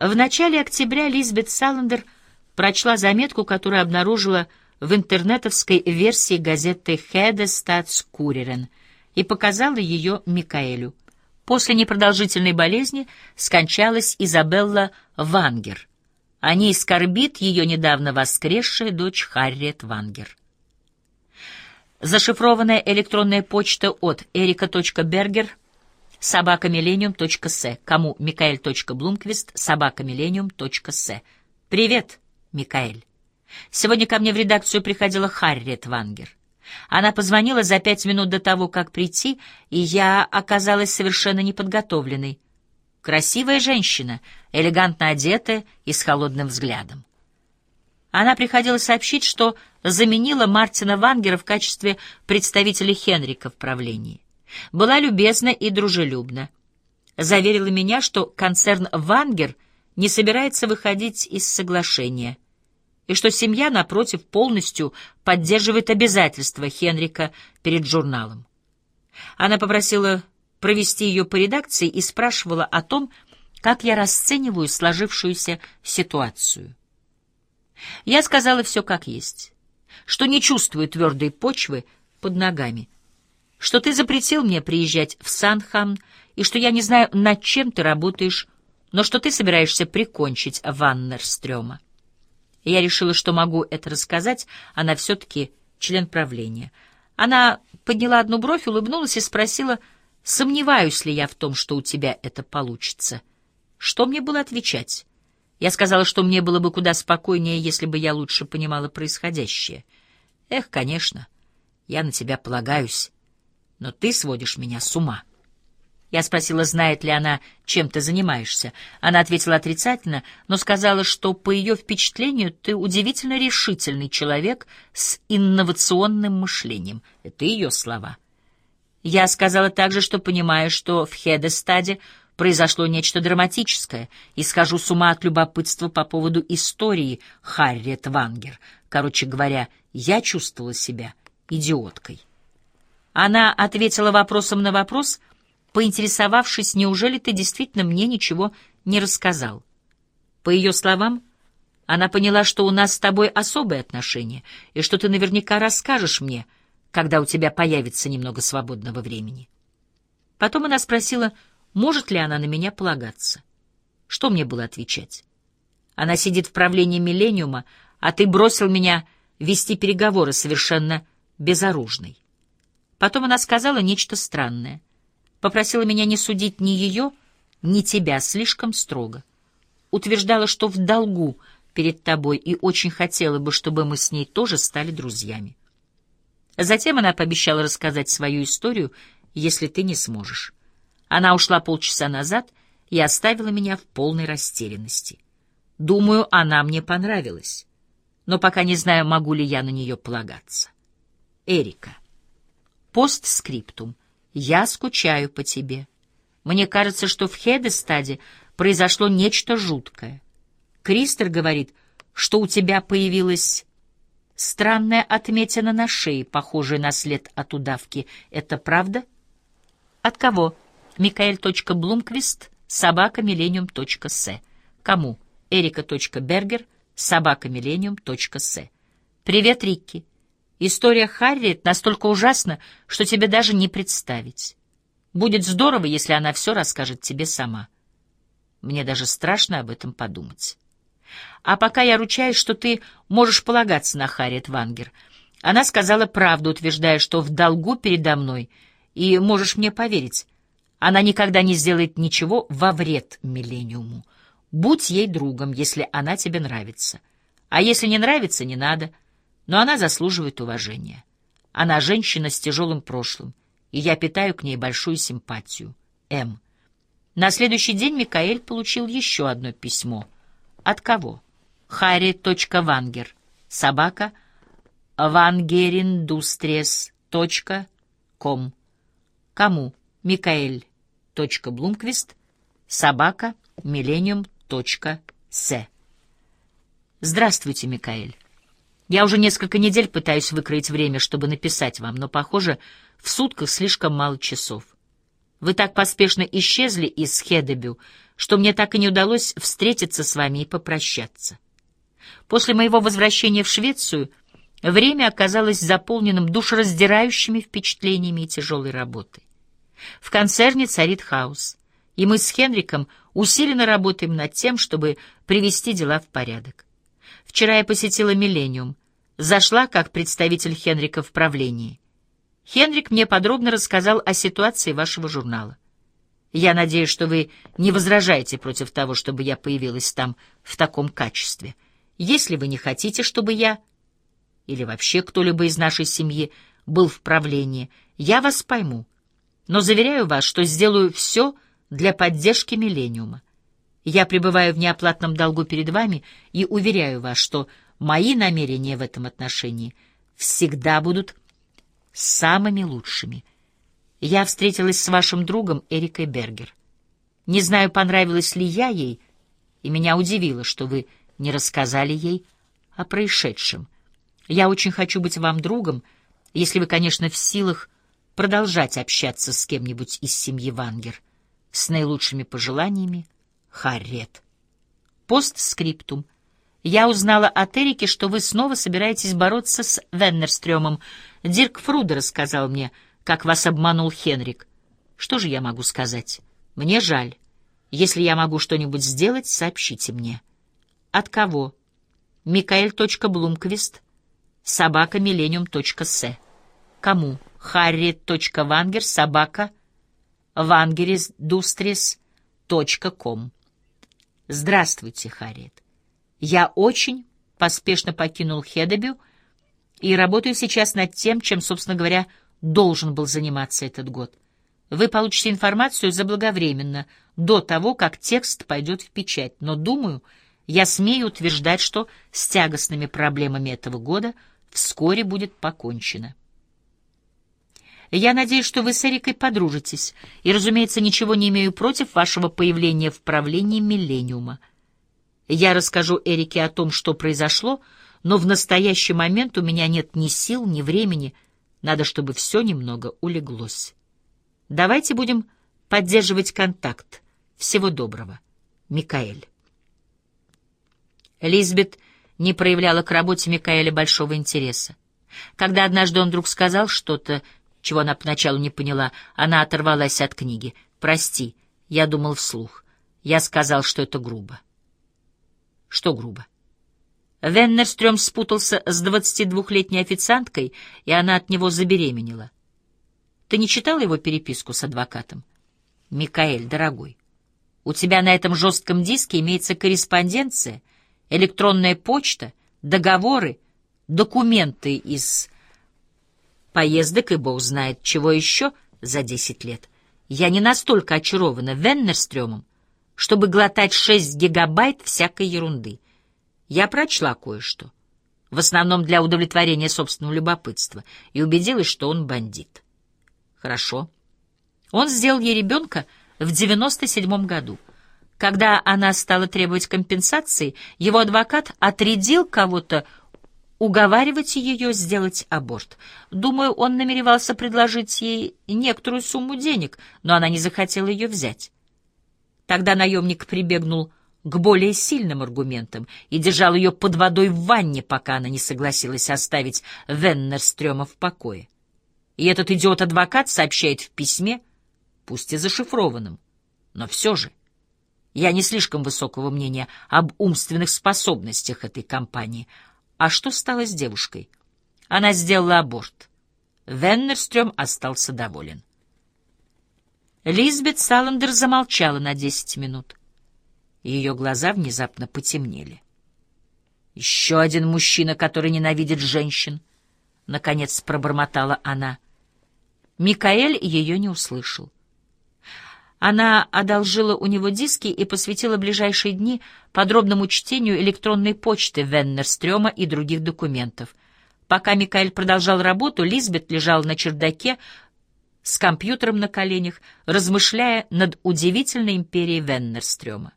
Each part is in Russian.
В начале октября Лизбет Саландер прочла заметку, которую обнаружила в интернетовской версии газеты «Хеде Статскуререн» и показала ее Микаэлю. После непродолжительной болезни скончалась Изабелла Вангер. О ней скорбит ее недавно воскресшая дочь Харриет Вангер. Зашифрованная электронная почта от эрика.бергер собакамиллениум.с кому микаэль.блумквист собакамиллениум.с Привет, Микаэль. Сегодня ко мне в редакцию приходила Харриет Вангер. Она позвонила за пять минут до того, как прийти, и я оказалась совершенно неподготовленной. Красивая женщина, элегантно одетая и с холодным взглядом. Она приходила сообщить, что заменила Мартина Вангера в качестве представителя Хенрика в правлении. Была любезна и дружелюбна. Заверила меня, что концерн «Вангер» не собирается выходить из соглашения, и что семья, напротив, полностью поддерживает обязательства Хенрика перед журналом. Она попросила провести ее по редакции и спрашивала о том, как я расцениваю сложившуюся ситуацию. Я сказала все как есть, что не чувствую твердой почвы под ногами, что ты запретил мне приезжать в Санхам и что я не знаю, над чем ты работаешь, но что ты собираешься прикончить Ваннерстрёма. Я решила, что могу это рассказать, она все-таки член правления. Она подняла одну бровь, улыбнулась и спросила, сомневаюсь ли я в том, что у тебя это получится. Что мне было отвечать? Я сказала, что мне было бы куда спокойнее, если бы я лучше понимала происходящее. Эх, конечно, я на тебя полагаюсь, но ты сводишь меня с ума. Я спросила, знает ли она, чем ты занимаешься. Она ответила отрицательно, но сказала, что, по ее впечатлению, ты удивительно решительный человек с инновационным мышлением. Это ее слова. Я сказала также, что понимаю, что в Хедестаде произошло нечто драматическое, и схожу с ума от любопытства по поводу истории Харриет Вангер. Короче говоря, я чувствовала себя идиоткой. Она ответила вопросом на вопрос, поинтересовавшись, неужели ты действительно мне ничего не рассказал. По ее словам, она поняла, что у нас с тобой особые отношения, и что ты наверняка расскажешь мне, когда у тебя появится немного свободного времени. Потом она спросила, может ли она на меня полагаться. Что мне было отвечать? Она сидит в правлении «Миллениума», а ты бросил меня вести переговоры совершенно безоружной. Потом она сказала нечто странное. Попросила меня не судить ни ее, ни тебя слишком строго. Утверждала, что в долгу перед тобой и очень хотела бы, чтобы мы с ней тоже стали друзьями. Затем она пообещала рассказать свою историю, если ты не сможешь. Она ушла полчаса назад и оставила меня в полной растерянности. Думаю, она мне понравилась, но пока не знаю, могу ли я на нее полагаться. Эрика. Постскриптум. Я скучаю по тебе. Мне кажется, что в Хедестаде произошло нечто жуткое. Кристер говорит, что у тебя появилась странная отметина на шее, похожая на след от удавки. Это правда? От кого? Микаэль.блумквист, собака миллениум.с. Кому? Эрика.бергер, собака миллениум.с. Привет, Рикки. История Харриет настолько ужасна, что тебе даже не представить. Будет здорово, если она все расскажет тебе сама. Мне даже страшно об этом подумать. А пока я ручаюсь, что ты можешь полагаться на Харриет Вангер. Она сказала правду, утверждая, что в долгу передо мной, и можешь мне поверить, она никогда не сделает ничего во вред Миллениуму. Будь ей другом, если она тебе нравится. А если не нравится, не надо — но она заслуживает уважения. Она женщина с тяжелым прошлым, и я питаю к ней большую симпатию. М. На следующий день Микаэль получил еще одно письмо. От кого? Харри.вангер. Собака. вангериндустриес.ком. Кому? Микаэль. Блумквист. Собака. Millennium.с. Здравствуйте, Микаэль. Я уже несколько недель пытаюсь выкроить время, чтобы написать вам, но, похоже, в сутках слишком мало часов. Вы так поспешно исчезли из Хедебю, что мне так и не удалось встретиться с вами и попрощаться. После моего возвращения в Швецию время оказалось заполненным душераздирающими впечатлениями и тяжелой работой. В концерне царит хаос, и мы с Хенриком усиленно работаем над тем, чтобы привести дела в порядок. Вчера я посетила «Миллениум», зашла как представитель Хенрика в правлении. Хенрик мне подробно рассказал о ситуации вашего журнала. Я надеюсь, что вы не возражаете против того, чтобы я появилась там в таком качестве. Если вы не хотите, чтобы я или вообще кто-либо из нашей семьи был в правлении, я вас пойму. Но заверяю вас, что сделаю все для поддержки «Миллениума». Я пребываю в неоплатном долгу перед вами и уверяю вас, что мои намерения в этом отношении всегда будут самыми лучшими. Я встретилась с вашим другом Эрикой Бергер. Не знаю, понравилась ли я ей, и меня удивило, что вы не рассказали ей о происшедшем. Я очень хочу быть вам другом, если вы, конечно, в силах продолжать общаться с кем-нибудь из семьи Вангер. С наилучшими пожеланиями, Харриет. Постскриптум. Я узнала от Эрики, что вы снова собираетесь бороться с Веннерстрёмом. Дирк Фруда рассказал мне, как вас обманул Хенрик. Что же я могу сказать? Мне жаль. Если я могу что-нибудь сделать, сообщите мне. От кого? Микаэль.блумквист, собака millennium.с. Кому? Харри.вангер, собака вангерисдустрис.ком. Здравствуйте, Харриет. Я очень поспешно покинул Хедебю и работаю сейчас над тем, чем, собственно говоря, должен был заниматься этот год. Вы получите информацию заблаговременно, до того, как текст пойдет в печать, но, думаю, я смею утверждать, что с тягостными проблемами этого года вскоре будет покончено. Я надеюсь, что вы с Эрикой подружитесь, и, разумеется, ничего не имею против вашего появления в правлении «Миллениума». Я расскажу Эрике о том, что произошло, но в настоящий момент у меня нет ни сил, ни времени. Надо, чтобы все немного улеглось. Давайте будем поддерживать контакт. Всего доброго. Микаэль. Лизбет не проявляла к работе Микаэля большого интереса. Когда однажды он вдруг сказал что-то, чего она поначалу не поняла, она оторвалась от книги. «Прости, я думал вслух. Я сказал, что это грубо». Что грубо? Веннерстрём спутался с двадцатидвухлетней официанткой, и она от него забеременела. Ты не читал его переписку с адвокатом? Микаэль, дорогой, у тебя на этом жестком диске имеется корреспонденция, электронная почта, договоры, документы из поездок и бог знает чего еще за десять лет. Я не настолько очарована Веннерстрёмом, чтобы глотать шесть гигабайт всякой ерунды. Я прочла кое-что, в основном для удовлетворения собственного любопытства, и убедилась, что он бандит. Хорошо. Он сделал ей ребенка в девяносто седьмом году. Когда она стала требовать компенсации, его адвокат отрядил кого-то уговаривать ее сделать аборт. Думаю, он намеревался предложить ей некоторую сумму денег, но она не захотела ее взять. Тогда наемник прибегнул к более сильным аргументам и держал ее под водой в ванне, пока она не согласилась оставить Веннерстрёма в покое. И этот идиот-адвокат сообщает в письме, пусть и зашифрованном, но все же. Я не слишком высокого мнения об умственных способностях этой компании. А что стало с девушкой? Она сделала аборт. Веннерстрём остался доволен. Лизбет Саландер замолчала на десять минут. Ее глаза внезапно потемнели. «Еще один мужчина, который ненавидит женщин», — наконец пробормотала она. Микаэль ее не услышал. Она одолжила у него диски и посвятила ближайшие дни подробному чтению электронной почты Веннерстрёма и других документов. Пока Микаэль продолжал работу, Лизбет лежала на чердаке, с компьютером на коленях, размышляя над удивительной империей Веннерстрёма.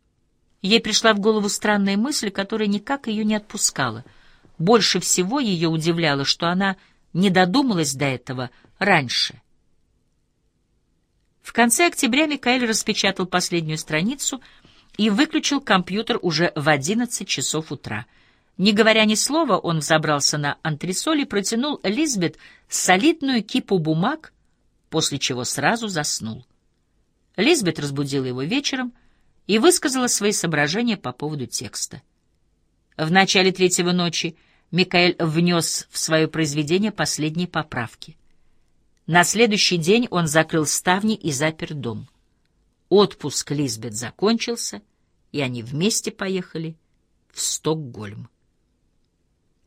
Ей пришла в голову странная мысль, которая никак ее не отпускала. Больше всего ее удивляло, что она не додумалась до этого раньше. В конце октября Микаэль распечатал последнюю страницу и выключил компьютер уже в одиннадцать часов утра. Не говоря ни слова, он взобрался на антресоль и протянул Лизбет солидную кипу бумаг, после чего сразу заснул. Лизбет разбудила его вечером и высказала свои соображения по поводу текста. В начале третьего ночи Микаэль внес в свое произведение последние поправки. На следующий день он закрыл ставни и запер дом. Отпуск Лизбет закончился, и они вместе поехали в Стокгольм.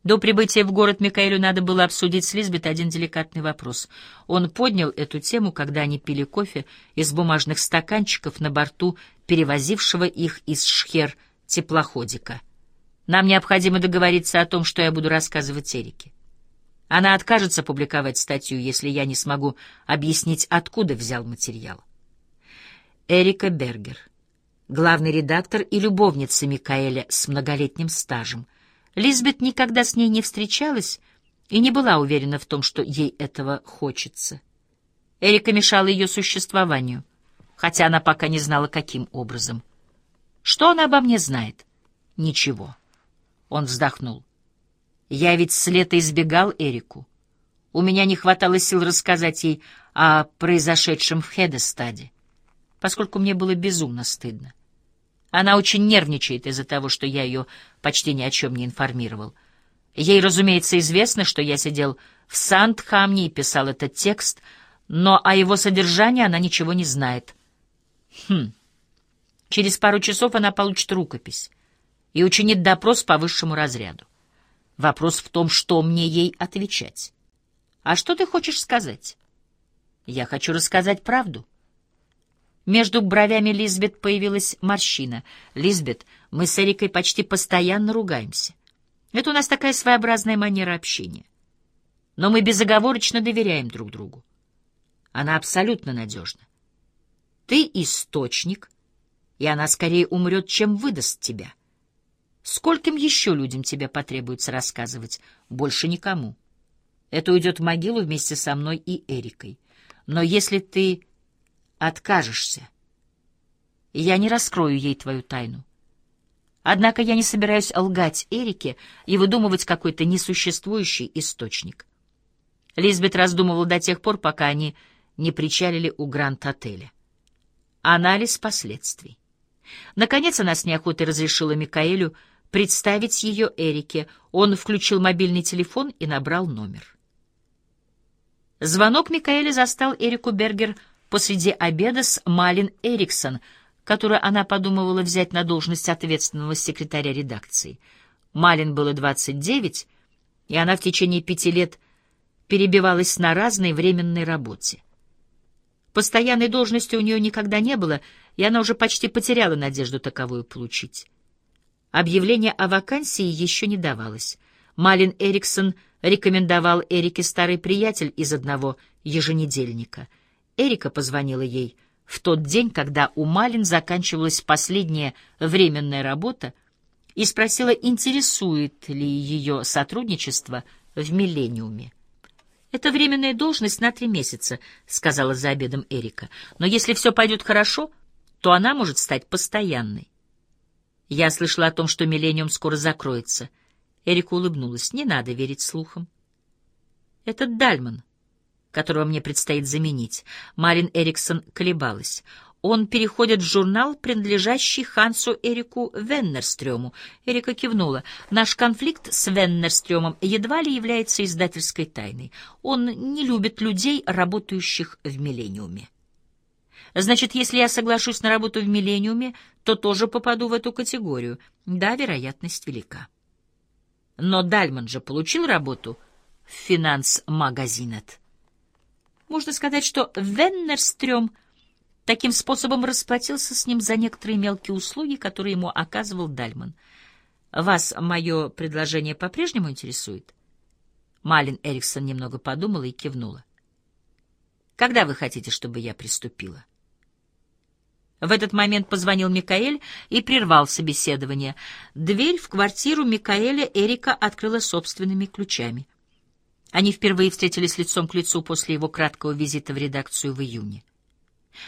До прибытия в город Микаэлю надо было обсудить с Лизбет один деликатный вопрос. Он поднял эту тему, когда они пили кофе из бумажных стаканчиков на борту перевозившего их из Шхер теплоходика. «Нам необходимо договориться о том, что я буду рассказывать Эрике. Она откажется публиковать статью, если я не смогу объяснить, откуда взял материал. Эрика Бергер, главный редактор и любовница Микаэля с многолетним стажем. Лизбет никогда с ней не встречалась и не была уверена в том, что ей этого хочется. Эрика мешала ее существованию, хотя она пока не знала, каким образом. Что она обо мне знает? Ничего. Он вздохнул. Я ведь с лета избегал Эрику. У меня не хватало сил рассказать ей о произошедшем в Хедестаде, поскольку мне было безумно стыдно. Она очень нервничает из-за того, что я ее почти ни о чем не информировал. Ей, разумеется, известно, что я сидел в Сандхамне и писал этот текст, но о его содержании она ничего не знает. Хм. Через пару часов она получит рукопись и учинит допрос по высшему разряду. Вопрос в том, что мне ей отвечать. А что ты хочешь сказать? Я хочу рассказать правду. Между бровями Лизбет появилась морщина. Лизбет, мы с Эрикой почти постоянно ругаемся. Это у нас такая своеобразная манера общения. Но мы безоговорочно доверяем друг другу. Она абсолютно надежна. Ты источник, и она скорее умрет, чем выдаст тебя. — Скольким еще людям тебе потребуется рассказывать? Больше никому. Это уйдет в могилу вместе со мной и Эрикой. Но если ты откажешься, я не раскрою ей твою тайну. Однако я не собираюсь лгать Эрике и выдумывать какой-то несуществующий источник. Лизбет раздумывала до тех пор, пока они не причалили у Гранд-отеля. Анализ последствий. Наконец она с неохотой разрешила Микаэлю представить ее Эрике. Он включил мобильный телефон и набрал номер. Звонок Микаэля застал Эрику Бергер посреди обеда с Малин Эриксон, которую она подумывала взять на должность ответственного секретаря редакции. Малин было 29, и она в течение пяти лет перебивалась на разной временной работе. Постоянной должности у нее никогда не было, и она уже почти потеряла надежду таковую получить. Объявление о вакансии еще не давалось. Малин Эриксон рекомендовал Эрике старый приятель из одного еженедельника. Эрика позвонила ей в тот день, когда у Малин заканчивалась последняя временная работа, и спросила, интересует ли ее сотрудничество в «Миллениуме». «Это временная должность на три месяца», — сказала за обедом Эрика. «Но если все пойдет хорошо, то она может стать постоянной». Я слышала о том, что «Миллениум» скоро закроется. Эрика улыбнулась. Не надо верить слухам. Это Дальман, которого мне предстоит заменить. Марин Эриксон колебалась. Он переходит в журнал, принадлежащий Хансу Эрику Веннерстрёму. Эрика кивнула. Наш конфликт с Веннерстрёмом едва ли является издательской тайной. Он не любит людей, работающих в «Миллениуме». Значит, если я соглашусь на работу в «Миллениуме», то тоже попаду в эту категорию. Да, вероятность велика. Но Дальман же получил работу в «Финанс-магазинет». Можно сказать, что Веннерстрём таким способом расплатился с ним за некоторые мелкие услуги, которые ему оказывал Дальман. Вас мое предложение по-прежнему интересует? Малин Эриксон немного подумала и кивнула. Когда вы хотите, чтобы я приступила? — в этот момент позвонил Микаэль и прервал собеседование. Дверь в квартиру Микаэля Эрика открыла собственными ключами. Они впервые встретились лицом к лицу после его краткого визита в редакцию в июне.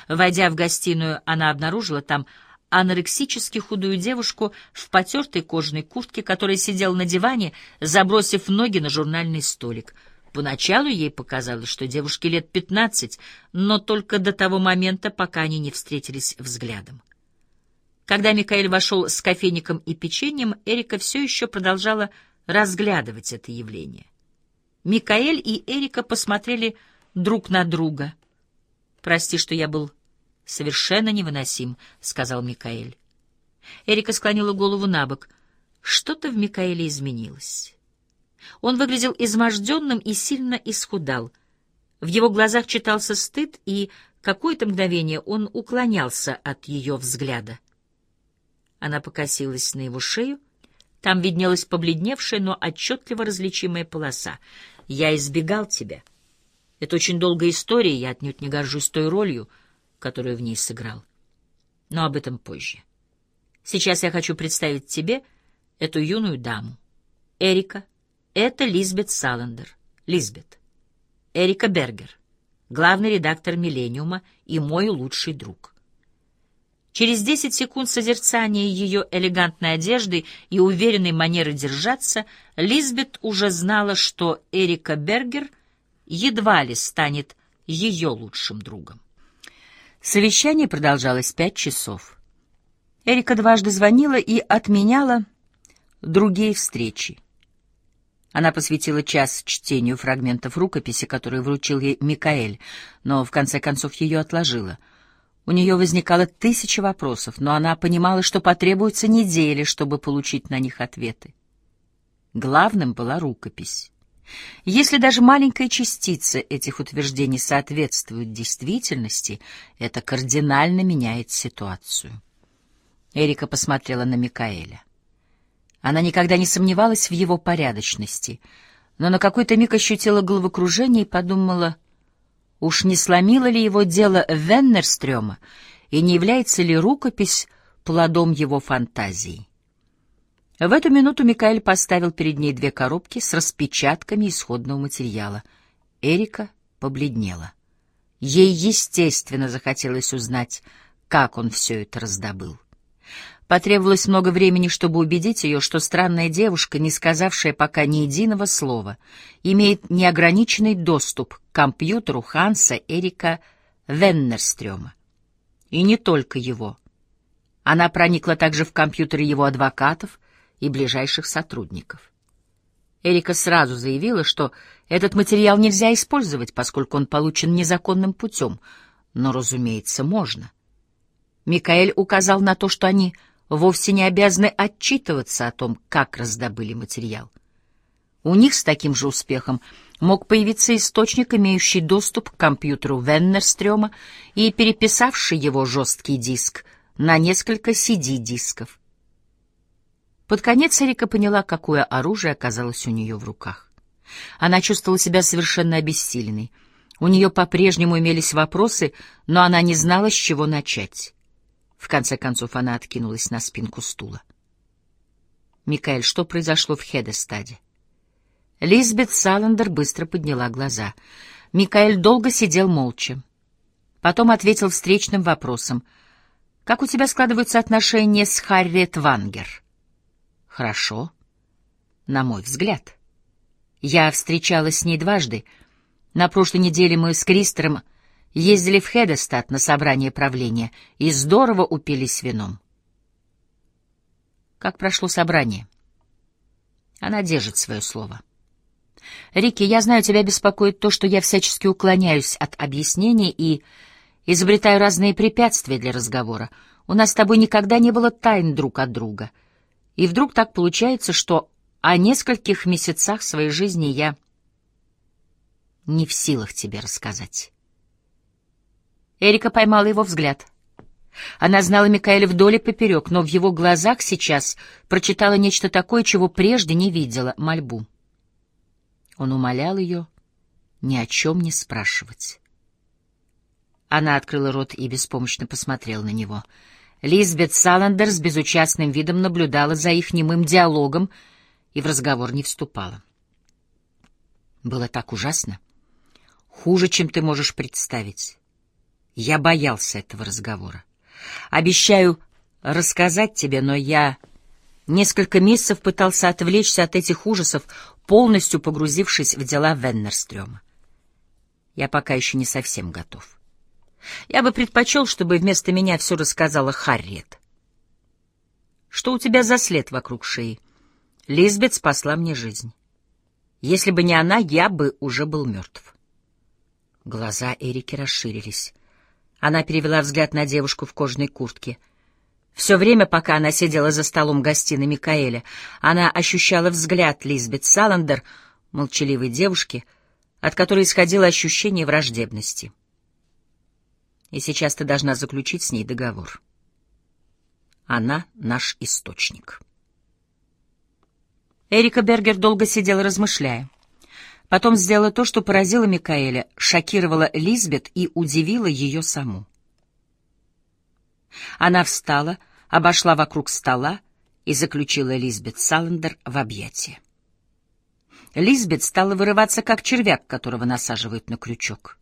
Войдя в гостиную, она обнаружила там анорексически худую девушку в потертой кожаной куртке, которая сидела на диване, забросив ноги на журнальный столик. Поначалу ей показалось, что девушке лет пятнадцать, но только до того момента, пока они не встретились взглядом. Когда Микаэль вошел с кофейником и печеньем, Эрика все еще продолжала разглядывать это явление. Микаэль и Эрика посмотрели друг на друга. «Прости, что я был совершенно невыносим», — сказал Микаэль. Эрика склонила голову на бок. Что-то в Микаэле изменилось. Он выглядел изможденным и сильно исхудал. В его глазах читался стыд, и какое-то мгновение он уклонялся от ее взгляда. Она покосилась на его шею. Там виднелась побледневшая, но отчетливо различимая полоса. «Я избегал тебя. Это очень долгая история, я отнюдь не горжусь той ролью, которую в ней сыграл. Но об этом позже. Сейчас я хочу представить тебе эту юную даму. Эрика — это Лизбет Саландер. Лизбет. Эрика Бергер, главный редактор «Миллениума» и мой лучший друг. Через десять секунд созерцания ее элегантной одежды и уверенной манеры держаться, Лизбет уже знала, что Эрика Бергер едва ли станет ее лучшим другом. Совещание продолжалось пять часов. Эрика дважды звонила и отменяла другие встречи. Она посвятила час чтению фрагментов рукописи, которые вручил ей Микаэль, но в конце концов ее отложила — у нее возникало тысяча вопросов, но она понимала, что потребуется недели, чтобы получить на них ответы. Главным была рукопись. Если даже маленькая частица этих утверждений соответствует действительности, это кардинально меняет ситуацию. Эрика посмотрела на Микаэля. Она никогда не сомневалась в его порядочности, но на какой-то миг ощутила головокружение и подумала — Уж не сломило ли его дело Веннерстрёма, и не является ли рукопись плодом его фантазии? В эту минуту Микаэль поставил перед ней две коробки с распечатками исходного материала. Эрика побледнела. Ей, естественно, захотелось узнать, как он все это раздобыл. Потребовалось много времени, чтобы убедить ее, что странная девушка, не сказавшая пока ни единого слова, имеет неограниченный доступ к компьютеру Ханса Эрика Веннерстрёма. И не только его. Она проникла также в компьютеры его адвокатов и ближайших сотрудников. Эрика сразу заявила, что этот материал нельзя использовать, поскольку он получен незаконным путем, но, разумеется, можно. Микаэль указал на то, что они вовсе не обязаны отчитываться о том, как раздобыли материал. У них с таким же успехом мог появиться источник, имеющий доступ к компьютеру Веннерстрёма и переписавший его жесткий диск на несколько CD-дисков. Под конец Эрика поняла, какое оружие оказалось у нее в руках. Она чувствовала себя совершенно обессиленной. У нее по-прежнему имелись вопросы, но она не знала, с чего начать. В конце концов она откинулась на спинку стула. «Микаэль, что произошло в Хедестаде?» Лизбет Саландер быстро подняла глаза. Микаэль долго сидел молча. Потом ответил встречным вопросом. «Как у тебя складываются отношения с Харриет Вангер?» «Хорошо. На мой взгляд. Я встречалась с ней дважды. На прошлой неделе мы с Кристером Ездили в Хедестад на собрание правления и здорово упились вином. Как прошло собрание? Она держит свое слово. Рики, я знаю, тебя беспокоит то, что я всячески уклоняюсь от объяснений и изобретаю разные препятствия для разговора. У нас с тобой никогда не было тайн друг от друга. И вдруг так получается, что о нескольких месяцах своей жизни я не в силах тебе рассказать. Эрика поймала его взгляд. Она знала Микаэля вдоль и поперек, но в его глазах сейчас прочитала нечто такое, чего прежде не видела — мольбу. Он умолял ее ни о чем не спрашивать. Она открыла рот и беспомощно посмотрела на него. Лизбет Саландер с безучастным видом наблюдала за их немым диалогом и в разговор не вступала. Было так ужасно. Хуже, чем ты можешь представить. Я боялся этого разговора. Обещаю, рассказать тебе, но я несколько месяцев пытался отвлечься от этих ужасов, полностью погрузившись в дела Веннерстрёма. Я пока еще не совсем готов. Я бы предпочел, чтобы вместо меня все рассказала Харриет. Что у тебя за след вокруг шеи? Лизбет спасла мне жизнь. Если бы не она, я бы уже был мертв. Глаза Эрики расширились. Она перевела взгляд на девушку в кожаной куртке. Все время, пока она сидела за столом гостиной Микаэля, она ощущала взгляд Лизбет Саландер, молчаливой девушки, от которой исходило ощущение враждебности. И сейчас ты должна заключить с ней договор. Она наш источник. Эрика Бергер долго сидела, размышляя. Потом сделала то, что поразило Микаэля, шокировало Лизбет и удивило ее саму. Она встала, обошла вокруг стола и заключила Лизбет Саландер в объятия. Лизбет стала вырываться, как червяк, которого насаживают на крючок.